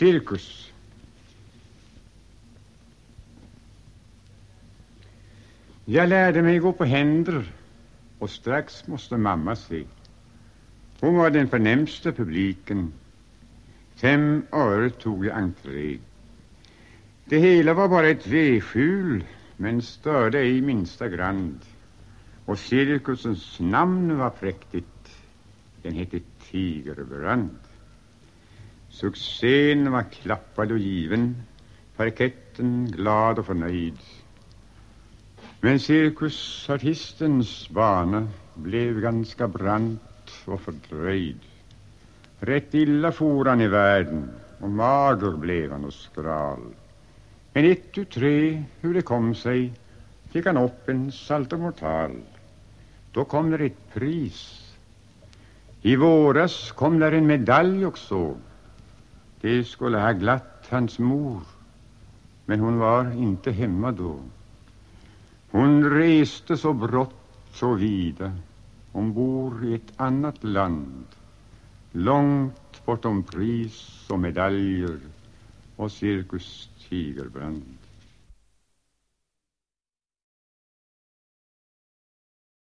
Cirkus. Jag lärde mig gå på händer och strax måste mamma se. Hon var den förnämsta publiken. Fem öre tog jag entré. Det hela var bara ett vedskjul men störde ej minsta grand. Och cirkusens namn var präktigt. Den hette Tigerbrand. Succén var klappad och given, parketten glad och förnöjd. Men cirkusartistens bana blev ganska brant och fördröjd. Rätt illa for han i världen och mager blev han och skral. Men ett tu tre, hur det kom sig, fick han upp en saltomortal. Då kom där ett pris. I våras kom där en medalj också. Det skulle ha glatt hans mor, men hon var inte hemma då. Hon reste så brått, så vida. Hon bor i ett annat land, långt bortom pris och medaljer och cirkus Tigerbrand.